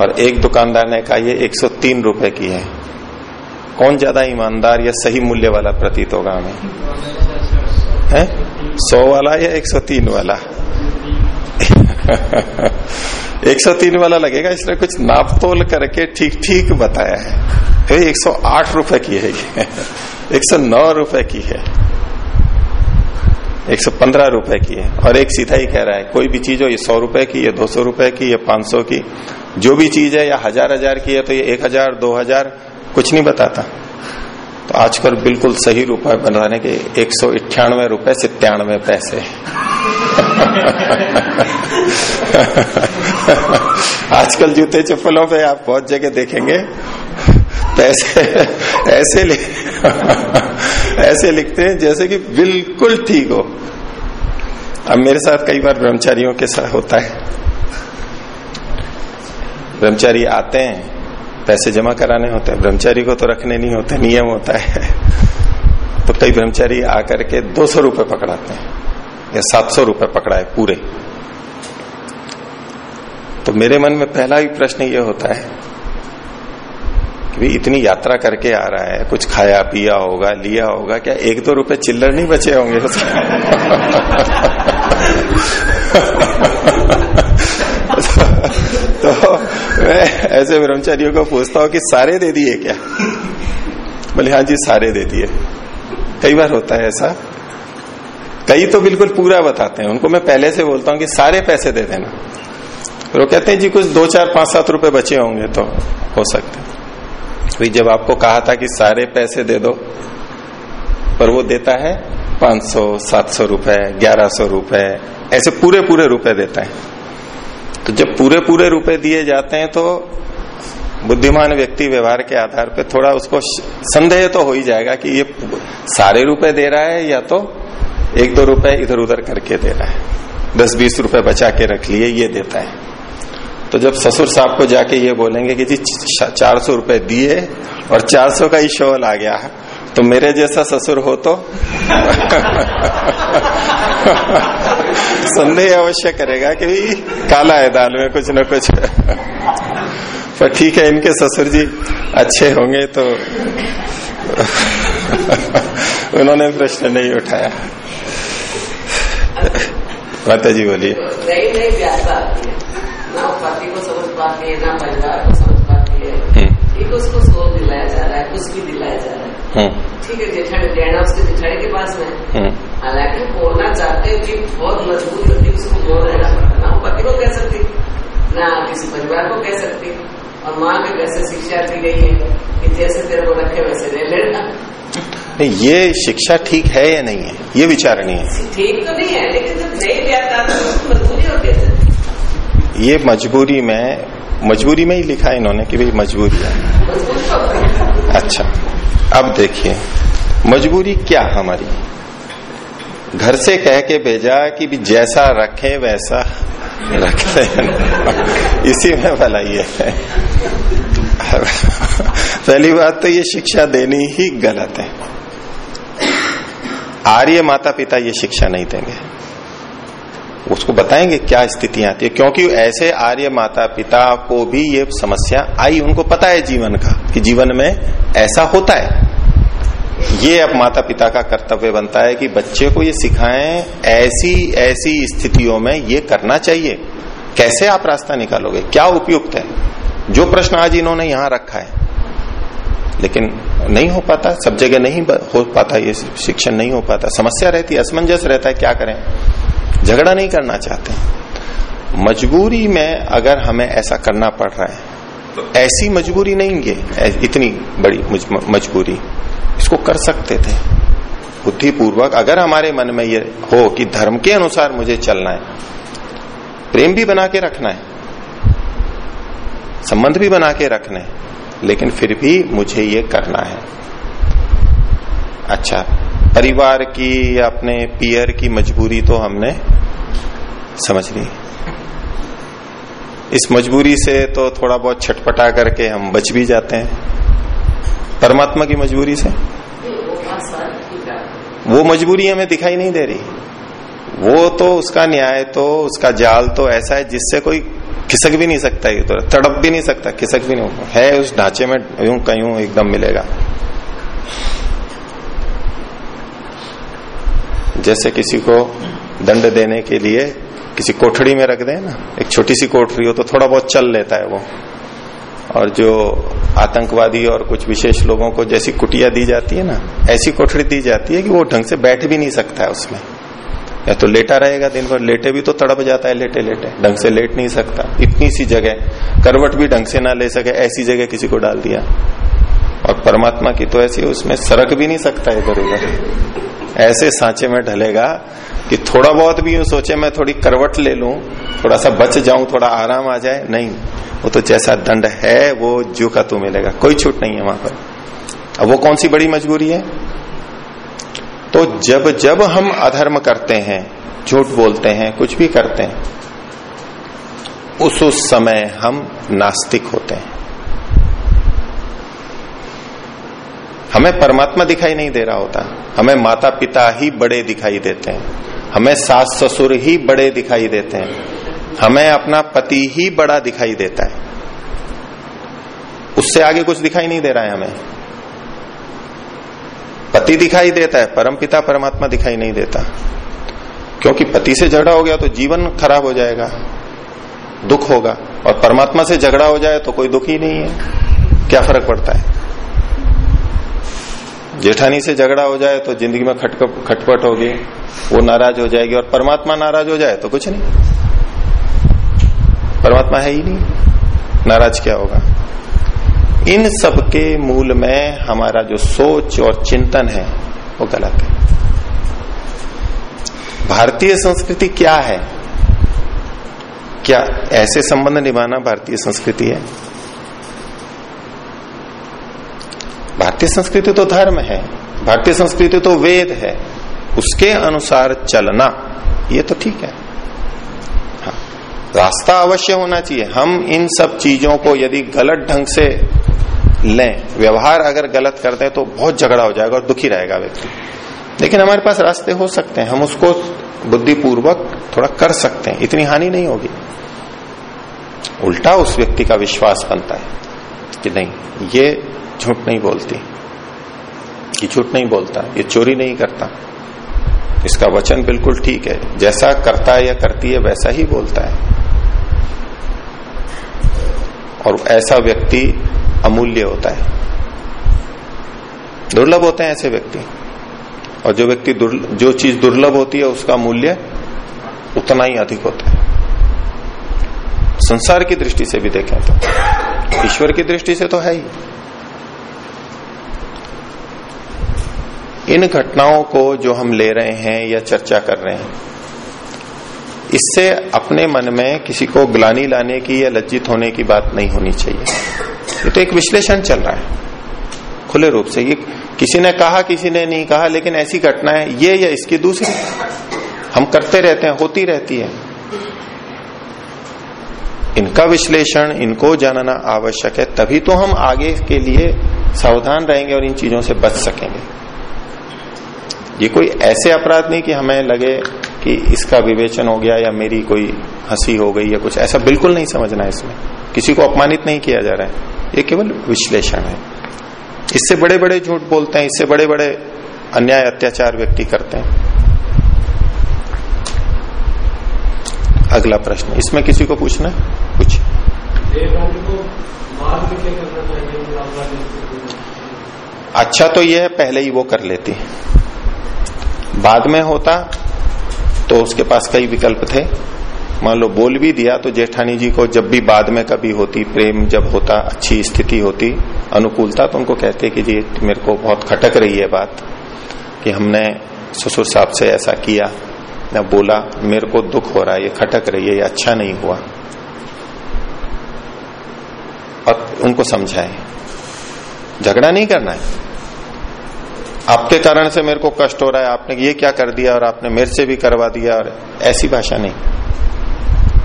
और एक दुकानदार ने कहा, ये एक सौ तीन रुपए की है। कौन ज़्यादा ईमानदार या सही मूल्य वाला प्रतीत होगा हमें? है? सौ वाला या एक सौ तीन वाला? एक सौ तीन वाला लगेगा, इसने कुछ नाप तोल करके ठीक ठीक बताया है। एक सौ आठ रुपए की है एक सौ नौ रुपए की है। एक सौ पंद्रह रुपये की है। और एक सीधा ही कह रहा है, कोई भी चीज़ हो, ये सौ रुपये की, ये दो सौ रुपये की, ये पाँच सौ की, जो भी चीज़ है, या हज़ार हज़ार की है तो ये एक हज़ार, दो हज़ार, कुछ नहीं बताता। तो आजकल बिल्कुल सही रुपए बनाने के एक सौ इक्यानवे रुपए सित्यानवे पैसे। आजकल जूते चप्पलों पे आप बहुत जगह देखेंगे। पैसे, ऐसे लिख ऐसे लिखते हैं जैसे कि बिल्कुल ठीक हो। अब मेरे साथ कई बार ब्रह्मचारियों के साथ होता है। ब्रह्मचारी आते हैं पैसे जमा कराने होते हैं, ब्रह्मचारी को तो रखने नहीं होते, नियम होता है। तो कई ब्रह्मचारी आकर के दो सौ रुपये पकड़ाते हैं, या सात सौ रुपये पकड़ाए पूरे। तो मेरे मन में पहला ही प्रश्न ये होता है कि भाई, इतनी यात्रा करके आ रहा है, कुछ खाया, पिया होगा, लिया होगा, क्या एक दो रुपए चिल्लर नहीं बचे होंगे तो मैं ऐसे ब्रह्मचारियों को पूछता हो कि सारे दे दिए क्या? बोले हाँ जी, सारे दे दिए। कई बार होता है ऐसा। कई तो बिल्कुल पूरा बताते हैं। उनको मैं पहले से बोलता हूँ कि सारे पैसे दे देना। वो कहते हैं, जी, कुछ दो, चार, पाँच, सात रुपए बचे होंगे तो हो सकते भाई जब आपको कहा था कि सारे पैसे दे दो, पर वो देता है पाँच सौ, सात सौ रुपए, ग्यारह सौ रुपये ऐसे पूरे पूरे रुपए देता है। तो जब पूरे पूरे रुपए दिए जाते हैं तो बुद्धिमान व्यक्ति व्यवहार के आधार पर थोड़ा उसको संदेह तो हो ही जाएगा कि ये सारे रुपए दे रहा है या तो एक दो रुपए इधर उधर करके दे रहा है। दस बीस रुपए बचा के रख लिए, ये देता है। तो जब ससुर साहब को जाके ये बोलेंगे कि जी चार सौ रुपए दिए और चार सौ का ही शोल आ गया तो मेरे जैसा ससुर हो तो? संदेह अवश्य करेगा कि काला है दाल में कुछ न कुछ। पर ठीक है इनके ससुर जी अच्छे होंगे तो उन्होंने प्रश्न नहीं उठाया। माता जी बोलिए। नहीं नहीं प्यासा ना पति को समझ पाती है ना परिवार को समझ पाती है। हम्म, उसको सोच दिलाया जा रहा है कुछ भी दिलाया जा रहा है ठीक है जेठानी उसके जेठानी के पास में। हम्म, हालाँकि बोलना चाहते हुए बहुत मजबूरी होती है उसको बोल रहना पड़ता ना पति को कह सकती ना किसी परिवार को कह सकती। और माँ के कैसे शिक्षा दी गई है कि जैसे तेरे को रखे वैसे रह लेना। नहीं ये शिक्षा ठीक है या नहीं है? ये विचारणीय है। ठीक तो नहीं है लेकिन जब नहीं ले आता तो मजबूरी होती है। ये मजबूरी में मजबूरी में ही लिखा है इन्होंने कि भाई मजबूरी है। अच्छा। अब देखिए, मजबूरी क्या हमारी? घर से कह के भेजा कि भी जैसा रखे वैसा रखते हैं। इसी में भलाई है। पहली बात तो ये शिक्षा देनी ही गलत है। आर्य माता पिता ये शिक्षा नहीं देंगे। उसको बताएँगे क्या स्थितियाँ आती है। क्योंकि ऐसे आर्य माता पिता को भी ये समस्या आई। उनको पता है जीवन का, कि जीवन में ऐसा होता है। ये अब माता पिता का कर्तव्य बनता है कि बच्चे को ये सिखाएँ, ऐसी ऐसी स्थितियों में ये करना चाहिए। कैसे आप रास्ता निकालोगे? क्या उपयुक्त है? जो प्रश्न आज इन्होंने यहाँ रखा है। लेकिन नहीं हो पाता, सब जगह नहीं हो पाता, ये शिक्षण नहीं हो पाता। समस्या रहती असमंजस रहता है, क्या करें? झगड़ा नहीं करना चाहते। मजबूरी में अगर हमें ऐसा करना पड़ रहा है तो ऐसी मजबूरी नहीं है इतनी बड़ी मजबूरी। इसको कर सकते थे। बुद्धिपूर्वक अगर हमारे मन में ये हो कि धर्म के अनुसार मुझे चलना है, प्रेम भी बना के रखना है, संबंध भी बना के रखने लेकिन फिर भी मुझे ये करना है। अच्छा परिवार की या अपने पियर की मजबूरी तो हमने समझ ली। इस मजबूरी से तो थोड़ा बहुत छटपटा करके हम बच भी जाते हैं। परमात्मा की मजबूरी से? वो मजबूरी हमें दिखाई नहीं दे रही। वो तो उसका न्याय तो उसका जाल तो ऐसा है जिससे कोई खिसक भी नहीं सकता, ये तो तड़प भी नहीं सकता, खिसक भी नहीं है उस ढांचे में यूँ कहीं एकदम मिलेगा। जैसे किसी को दंड देने के लिए किसी कोठड़ी में रख दे ना, एक छोटी सी कोठरी हो तो थोड़ा बहुत चल लेता है वो। और जो आतंकवादी और कुछ विशेष लोगों को जैसी कुटिया दी जाती है ना, ऐसी कोठड़ी दी जाती है कि वो ढंग से बैठ भी नहीं सकता है उसमें। या तो लेटा रहेगा दिन भर, लेटे भी तो तड़प जाता है लेटे लेटे ढंग से लेट नहीं सकता। इतनी सी जगह, करवट भी ढंग से ना ले सके, ऐसी जगह किसी को डाल दिया। और परमात्मा की तो ऐसी उसमें सरक भी नहीं सकता इधर उधर ऐसे सांचे में ढलेगा कि थोड़ा बहुत भी यूँ सोचे मैं थोड़ी करवट ले लूँ, थोड़ा सा बच जाऊँ, थोड़ा आराम आ जाए। नहीं, वो तो जैसा दंड है, वो जो का तू मिलेगा। कोई छूट नहीं है वहाँ पर। अब वो कौन सी बड़ी मजबूरी है? तो जब जब हम अधर्म करते हैं, झूठ बोलते हैं, कुछ भी करते हैं, उस उस समय हम नास्तिक होते हैं। हमें परमात्मा दिखाई नहीं दे रहा होता। हमें माता पिता ही बड़े दिखाई देते हैं। हमें सास ससुर ही बड़े दिखाई देते हैं। हमें अपना पति ही बड़ा दिखाई देता है। उससे आगे कुछ दिखाई नहीं दे रहा है हमें। पति दिखाई देता है परम पिता परमात्मा दिखाई नहीं देता। क्योंकि पति से झगड़ा हो गया तो जीवन खराब हो जाएगा, दुख होगा। और परमात्मा से झगड़ा हो जाए तो कोई दुख ही नहीं है। क्या फ़र्क पड़ता है? जेठानी से झगड़ा हो जाए तो ज़िंदगी में खटक, खटपट होगी, वो नाराज़ हो जाएगी और परमात्मा नाराज़ हो जाए तो कुछ नहीं। परमात्मा है ही नहीं। नाराज़ क्या होगा? इन सब के मूल में हमारा जो सोच और चिंतन है, वो गलत है। भारतीय संस्कृति क्या है? क्या ऐसे संबंध निभाना भारतीय संस्कृति है? भारतीय संस्कृति तो धर्म है, भारतीय संस्कृति तो वेद है, उसके अनुसार चलना, ये तो ठीक है। हाँ रास्ता अवश्य होना चाहिए। हम इन सब चीज़ों को यदि गलत ढंग से लें, व्यवहार अगर गलत कर दें तो बहुत झगड़ा हो जाएगा और दुखी रहेगा व्यक्ति। लेकिन हमारे पास रास्ते हो सकते हैं, हम उसको बुद्धिपूर्वक थोड़ा कर सकते हैं, इतनी हानि नहीं होगी। उल्टा उस व्यक्ति का विश्वास बनता है कि नहीं, ये झूठ नहीं बोलती ये झूठ नहीं बोलता, ये चोरी नहीं करता। इसका वचन बिल्कुल ठीक है, जैसा करता है या करती है, वैसा ही बोलता है। और ऐसा व्यक्ति अमूल्य होता है। दुर्लभ होते हैं ऐसे व्यक्ति। और जो व्यक्ति जो चीज़ दुर्लभ होती है, उसका मूल्य उतना ही अधिक होता है। संसार की दृष्टि से भी देखें तो ईश्वर की दृष्टि से तो है ही। इन घटनाओं को जो हम ले रहे हैं या चर्चा कर रहे हैं, इससे अपने मन में किसी को ग्लानी लाने की या लज्जित होने की बात नहीं होनी चाहिए। ये तो एक विश्लेषण चल रहा है, खुले रूप से ये किसी ने कहा, किसी ने नहीं कहा, लेकिन ऐसी घटना है ये या इसकी दूसरी। हम करते रहते हैं, होती रहती है। इनका विश्लेषण, इनको जानना आवश्यक है, तभी तो हम आगे के लिए सावधान रहेंगे और इन चीज़ों से बच सकेंगे। ये कोई ऐसे अपराध नहीं कि हमें लगे कि इसका विवेचन हो गया या मेरी कोई हँसी हो गई या कुछ। ऐसा बिल्कुल नहीं समझना है इसमें। किसी को अपमानित नहीं किया जा रहा है। ये केवल विश्लेषण है। इससे बड़े बड़े झूठ बोलते हैं, इससे बड़े बड़े अन्याय, अत्याचार व्यक्ति करते हैं। अगला प्रश्न, इसमें किसी को पूछना कुछ। अच्छा तो यह पहले ही वो कर लेती बाद में होता तो उसके पास कई विकल्प थे। मान लो बोल भी दिया तो जेठानी जी को जब भी बाद में कभी होती, प्रेम जब होता, अच्छी स्थिति होती, अनुकूलता तो उनको कहते कि जी मेरे को बहुत खटक रही है बात कि हमने ससुर साहब से ऐसा किया या बोला, मेरे को दुख हो रहा है, ये खटक रही है, ये अच्छा नहीं हुआ। और उनको समझाए। झगड़ा नहीं करना है। आपके कारण से मेरे को कष्ट हो रहा है, आपने ये क्या कर दिया और आपने मेरे से भी करवा दिया और ऐसी भाषा नहीं।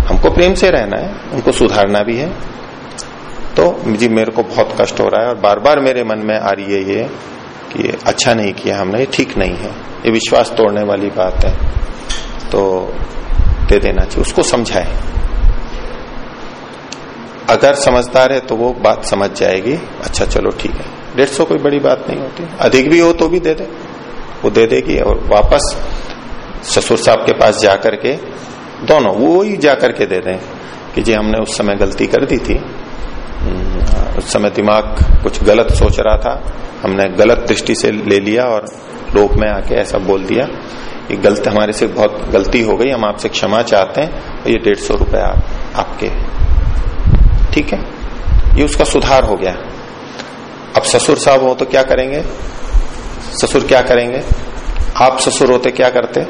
हमको प्रेम से रहना है उनको सुधारना भी है। तो जी, मेरे को बहुत कष्ट हो रहा है और बार बार मेरे मन में आ रही है ये कि ये अच्छा नहीं किया हमने, ये ठीक नहीं है। ये विश्वास तोड़ने वाली बात है। तो दे देना चाहिए, उसको समझाए। अगर समझदार है तो वो बात समझ जाएगी अच्छा चलो ठीक है। डेढ़ सौ कोई बड़ी बात नहीं होती। अधिक भी हो तो भी दे दे। वो दे देगी और वापस ससुर साहब के पास जाकर के दोनों वो ही जाकर के दे दें कि जी हमने उस समय गलती कर दी थी। हम्म, उस समय दिमाग कुछ गलत सोच रहा था। हमने गलत दृष्टि से ले लिया और लोक में आके ऐसा बोल दिया ये गलती हमारे से बहुत गलती हो गई हम आपसे क्षमा चाहते हैं और ये डेढ़ सौ रुपए आप, आपके। ठीक है? ये उसका सुधार हो गया। अब ससुर साहब हो तो क्या करेंगे? ससुर क्या करेंगे? आप ससुर होते क्या करते?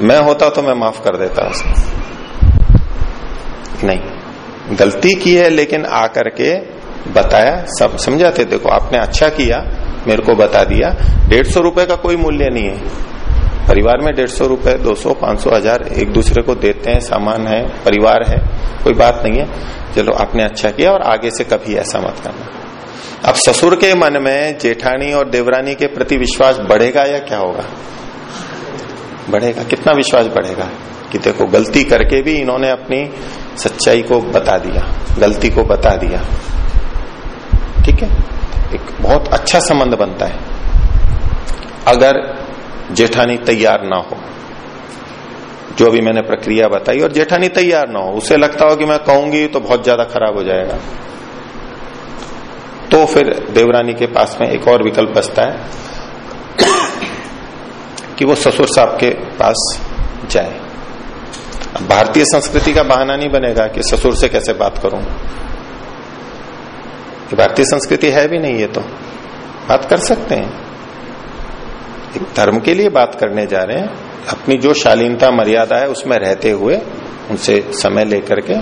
मैं होता तो मैं माफ़ कर देता। उसे नहीं, गलती की है लेकिन आकर के बताया, सब समझाते। देखो, आपने अच्छा किया, मेरे को बता दिया। डेढ़ सौ रुपए का कोई मूल्य नहीं है। परिवार में डेढ़ सौ रुपये दो सौ, पाँच सौ, हज़ार एक दूसरे को देते हैं, सामान है, परिवार है, कोई बात नहीं है। चलो, आपने अच्छा किया और आगे से कभी ऐसा मत करना। अब ससुर के मन में जेठानी और देवरानी के प्रति विश्वास बढ़ेगा या क्या होगा? बढ़ेगा। कितना विश्वास बढ़ेगा कि देखो, गलती करके भी इन्होंने अपनी सच्चाई को बता दिया, गलती को बता दिया। ठीक है? एक बहुत अच्छा संबंध बनता है। अगर जेठानी तैयार ना हो, जो अभी मैंने प्रक्रिया बताई, और जेठानी तैयार ना हो, उसे लगता हो कि मैं कहूँगी तो बहुत ज़्यादा खराब हो जाएगा। तो फिर देवरानी के पास में एक और विकल्प बचता है कि वो ससुर साहब के पास जाए। भारतीय संस्कृति का बहाना नहीं बनेगा कि ससुर से कैसे बात करूँ। भारतीय संस्कृति है भी नहीं ये तो। बात कर सकते हैं। एक धर्म के लिए बात करने जा रहे हैं। अपनी जो शालीनता, मर्यादा है, उसमें रहते हुए उनसे समय लेकर के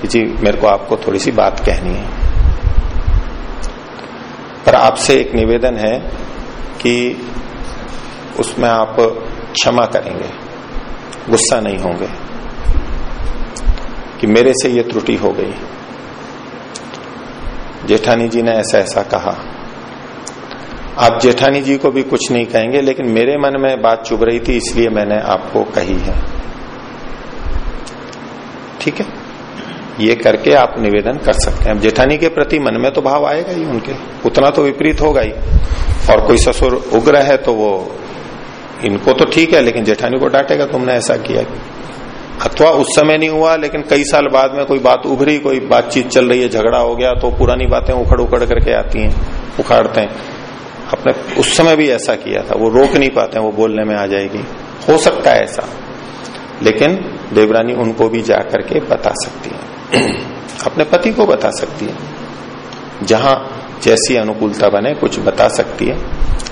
कि जी, मेरे को आपको थोड़ी सी बात कहनी है। पर आपसे एक निवेदन है कि उसमें आप क्षमा करेंगे। गुस्सा नहीं होंगे। कि मेरे से ये त्रुटि हो गई। जेठानी जी ने ऐसा ऐसा कहा। आप जेठानी जी को भी कुछ नहीं कहेंगे, लेकिन मेरे मन में बात चुभ रही थी, इसलिए मैंने आपको कही है। ठीक है? ये करके आप निवेदन कर सकते हैं। जेठानी के प्रति मन में तो भाव आएगा ही उनके। उतना तो विपरीत होगा ही। और कोई ससुर उग्र है तो वो इनको तो ठीक है, लेकिन जेठानी को डांटेगा, तुमने ऐसा किया अथवा उस समय नहीं हुआ, लेकिन कई साल बाद में कोई बात उभरी, कोई बातचीत चल रही है, झगड़ा हो गया तो पुरानी बातें उखड़ उखड़ करके आती हैं, उखाड़ते हैं। अपने उस समय भी ऐसा किया था। वो रोक नहीं पाते हैं, वो बोलने में आ जाएगी। हो सकता है ऐसा। लेकिन देवरानी उनको भी जा करके बता सकती है। अपने पति को बता सकती है। जहाँ जैसी अनुकूलता बने, कुछ बता सकती है।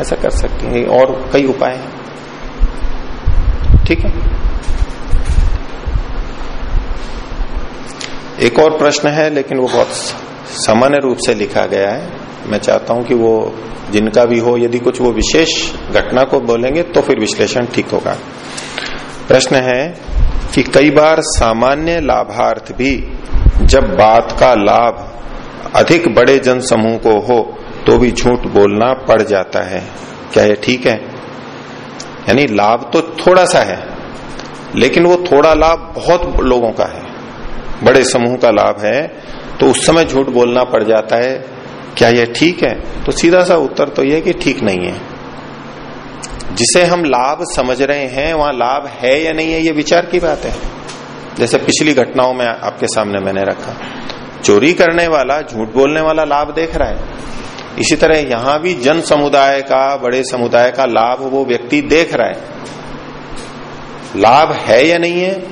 ऐसा कर सकती है। और कई उपाय हैं। ठीक है? एक और प्रश्न है, लेकिन वो बहुत सामान्य रूप से लिखा गया है। मैं चाहता हूँ कि वो जिनका भी हो, यदि कुछ वो विशेष घटना को बोलेंगे तो फिर विश्लेषण ठीक होगा। प्रश्न है कि कई बार सामान्य लाभार्थ भी जब बात का लाभ अधिक बड़े जन समूह को हो तो भी झूठ बोलना पड़ जाता है। क्या ये ठीक है? यानी लाभ तो थोड़ा सा है, लेकिन वो थोड़ा लाभ बहुत लोगों का है। बड़े समूह का लाभ है तो उस समय झूठ बोलना पड़ जाता है। क्या यह ठीक है? तो सीधा सा उत्तर तो यह कि ठीक नहीं है। जिसे हम लाभ समझ रहे हैं, वहाँ लाभ है या नहीं है, ये विचार की बात है। जैसे पिछली घटनाओं में आपके सामने मैंने रखा। चोरी करने वाला, झूठ बोलने वाला लाभ देख रहा है। इसी तरह यहाँ भी जन समुदाय का, बड़े समुदाय का लाभ वो व्यक्ति देख रहा है। लाभ है या नहीं है,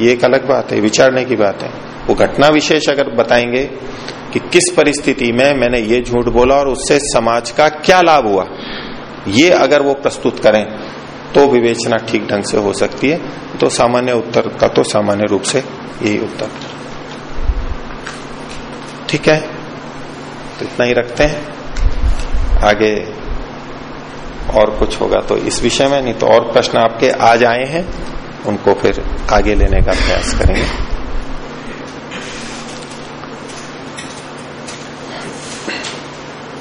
ये एक अलग बात है, विचारने की बात है। वो घटना विशेष अगर बताएँगे कि किस परिस्थिति में मैंने ये झूठ बोला और उससे समाज का क्या लाभ हुआ। ये अगर वो प्रस्तुत करें तो विवेचना ठीक ढंग से हो सकती है। तो सामान्य उत्तर का तो सामान्य रूप से यही उत्तर। ठीक है? तो इतना ही रखते हैं। आगे और कुछ होगा तो इस विषय में, नहीं तो और प्रश्न आपके आज आए हैं, उनको फिर आगे लेने का प्रयास करेंगे।